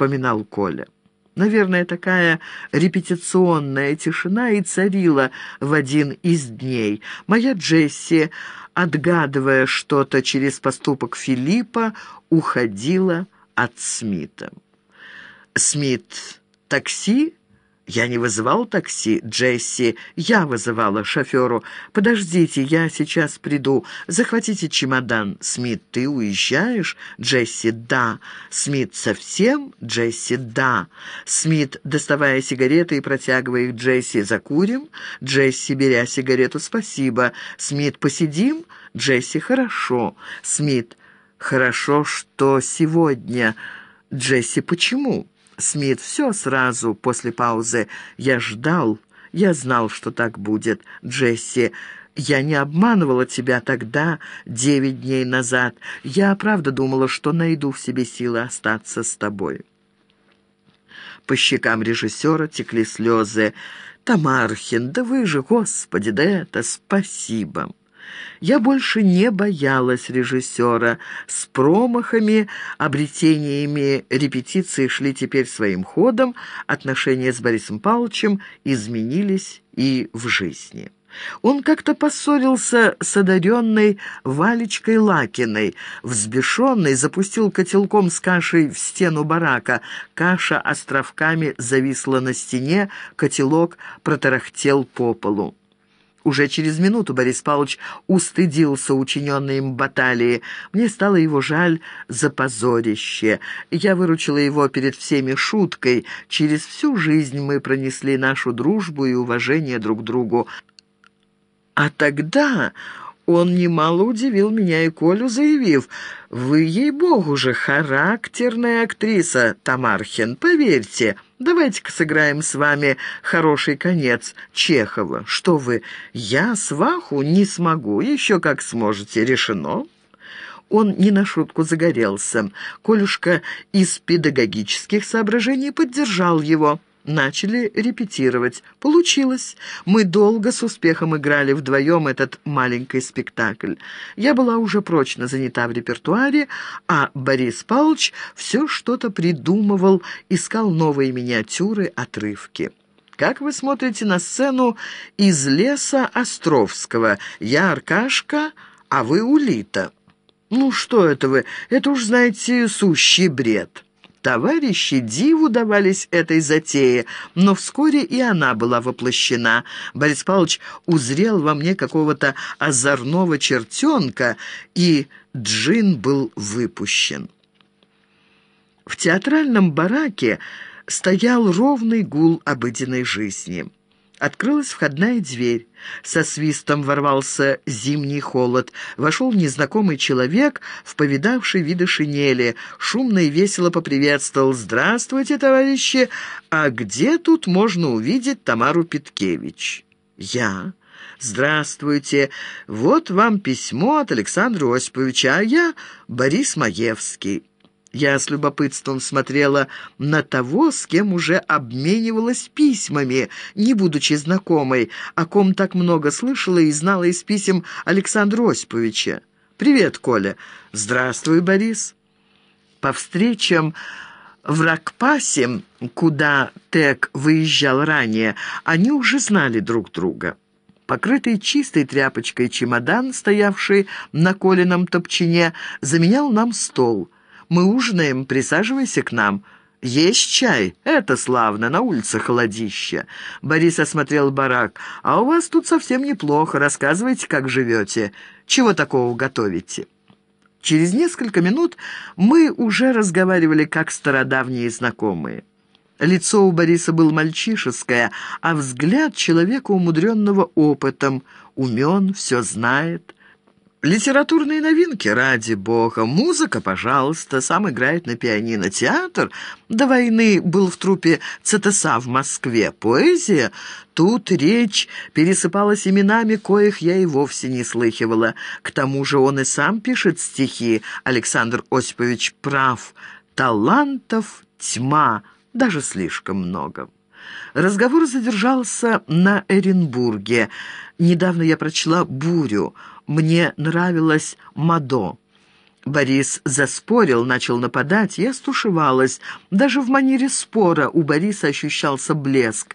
вспоминал Коля. Наверное, такая репетиционная тишина и царила в один из дней. Моя Джесси, отгадывая что-то через поступок Филиппа, уходила от Смита. Смит такси «Я не вызывал такси, Джесси. Я вызывала шоферу. Подождите, я сейчас приду. Захватите чемодан. Смит, ты уезжаешь? Джесси, да. Смит, совсем? Джесси, да. Смит, доставая сигареты и протягивая их Джесси, закурим? Джесси, беря сигарету, спасибо. Смит, посидим? Джесси, хорошо. Смит, хорошо, что сегодня. Джесси, почему?» Смит, все сразу после паузы. Я ждал, я знал, что так будет. Джесси, я не обманывала тебя тогда, девять дней назад. Я правда думала, что найду в себе силы остаться с тобой. По щекам режиссера текли слезы. «Тамархин, да вы же, Господи, да это спасибо!» Я больше не боялась режиссера. С промахами, обретениями репетиции шли теперь своим ходом, отношения с Борисом Павловичем изменились и в жизни. Он как-то поссорился с одаренной Валечкой Лакиной. Взбешенный запустил котелком с кашей в стену барака. Каша островками зависла на стене, котелок протарахтел по полу. Уже через минуту Борис Павлович устыдился учиненной им баталии. Мне стало его жаль за позорище. Я выручила его перед всеми шуткой. Через всю жизнь мы пронесли нашу дружбу и уважение друг к другу. А тогда он немало удивил меня и Колю, заявив, «Вы, ей-богу же, характерная актриса, Тамархин, поверьте». Давайте-ка сыграем с вами хороший конец Чехова. Что вы, я сваху не смогу, еще как сможете, решено». Он не на шутку загорелся. Колюшка из педагогических соображений поддержал его. Начали репетировать. Получилось. Мы долго с успехом играли вдвоем этот маленький спектакль. Я была уже прочно занята в репертуаре, а Борис Павлович все что-то придумывал, искал новые миниатюры, отрывки. Как вы смотрите на сцену из леса Островского? Я Аркашка, а вы Улита. Ну что это вы? Это уж, знаете, сущий бред». Товарищи диву давались этой затее, но вскоре и она была воплощена. Борис Павлович узрел во мне какого-то озорного чертенка, и джин был выпущен. В театральном бараке стоял ровный гул обыденной жизни. Открылась входная дверь. Со свистом ворвался зимний холод. Вошел незнакомый человек в повидавшей виды шинели. Шумно и весело поприветствовал. «Здравствуйте, товарищи! А где тут можно увидеть Тамару Петкевич?» «Я». «Здравствуйте. Вот вам письмо от Александра Осиповича, а я Борис Маевский». Я с любопытством смотрела на того, с кем уже обменивалась письмами, не будучи знакомой, о ком так много слышала и знала из писем Александра Осиповича. «Привет, Коля». «Здравствуй, Борис». По встречам в Ракпасе, куда Тек выезжал ранее, они уже знали друг друга. Покрытый чистой тряпочкой чемодан, стоявший на коленом топчине, заменял нам стол – мы ужинаем, присаживайся к нам. Есть чай? Это славно, на улице холодище». Борис осмотрел барак. «А у вас тут совсем неплохо. Рассказывайте, как живете. Чего такого готовите?» Через несколько минут мы уже разговаривали как стародавние знакомые. Лицо у Бориса было мальчишеское, а взгляд человека, умудренного опытом, умен, все знает – Литературные новинки, ради бога. Музыка, пожалуйста, сам играет на пианино. Театр до войны был в труппе ЦТСА в Москве. Поэзия, тут речь пересыпалась именами, коих я и вовсе не слыхивала. К тому же он и сам пишет стихи. Александр Осипович прав. Талантов тьма, даже слишком много. Разговор задержался на Эренбурге. Недавно я прочла «Бурю». Мне нравилось «Мадо». Борис заспорил, начал нападать, я стушевалась. Даже в манере спора у Бориса ощущался блеск.